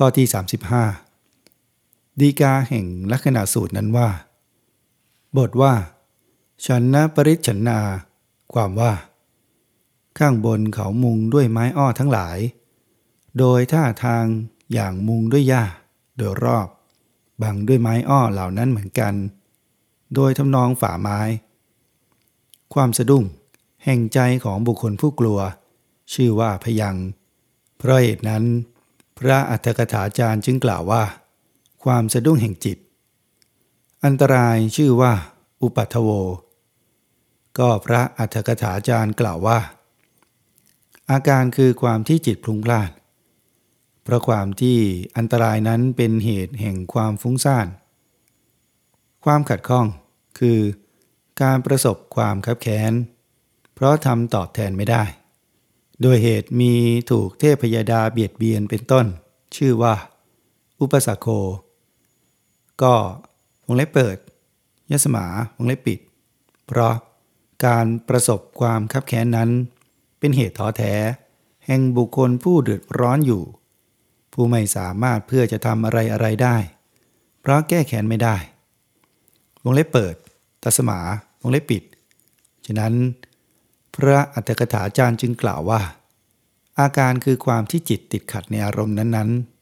ข้อที่ 35 ดีกาแห่งลักษณะสูตรนั้นว่า บทว่า ฉันนะปริชนนา ความว่า ข้างบนเขามุงด้วยไม้อ้อทั้งหลาย โดยท่าทางอย่างมุงด้วยหญ้า โดยรอบ บังด้วยไม้อ้อเหล่านั้นเหมือนกัน โดยทำนองฝ่าไม้ ความสะดุ้ง แห่งใจของบุคคลผู้กลัว ชื่อว่าพยังเพราะเหตุนั้น พระอัฏฐกถาจารย์จึงกล่าวว่า ความสะดุ้งแห่งจิต อันตรายชื่อว่า อุปัทโว ก็พระอัฏฐกถาจารย์กล่าวว่า อาการคือความที่จิตพลุงพล่านเพราะความที่อันตรายนั้นเป็นเหตุแห่งความฟุ้งซ่าน ความขัดข้องคือการประสบความคับแค้น เพราะทำตอบแทนไม่ได้ โดยเหตุมีถูกเทพยดาเบียดเบียนเป็นต้น ชื่อว่า อุปสโค ก็วงเล็บเปิดยสมาวงเล็บปิด เพราะการประสบความคับแค้นนั้น เป็นเหตุท้อแท้ แห่งบุคคลผู้เดือดร้อนอยู่ ผู้ไม่สามารถเพื่อจะทำอะไรอะไรได้ เพราะแก้แค้นไม่ได้ วงเล็บเปิด ตัสมาวงเล็บปิด ฉะนั้น พระอัตถกถาจารย์จึงกล่าวว่า อาการคือความที่จิตติดขัดในอารมณ์นั้นๆ